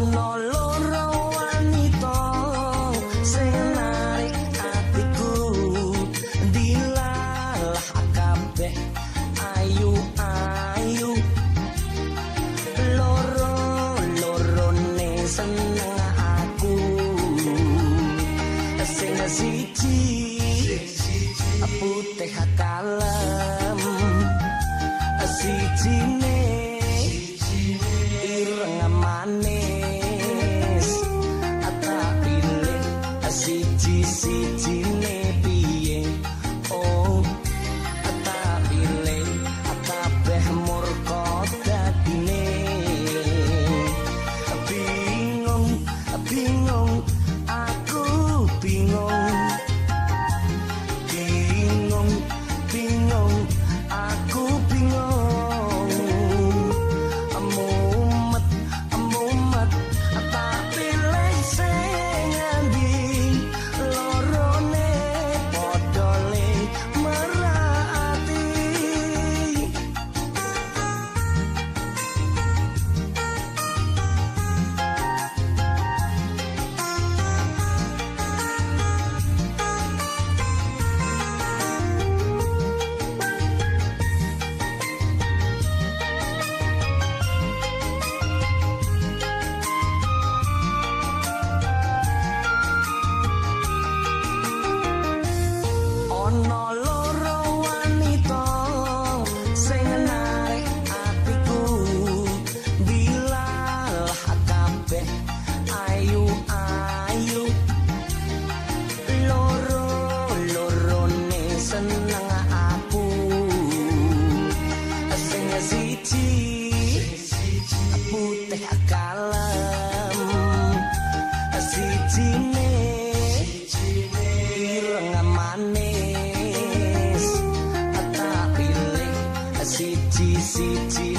Ono loro wanita sing narik atiku dilalah kabeh ayu ayu loro lorone seneng aku sing siji putih kalem. Siji siji. Putih kalem. Siji ne ireng manis. Tapi pilih siji siji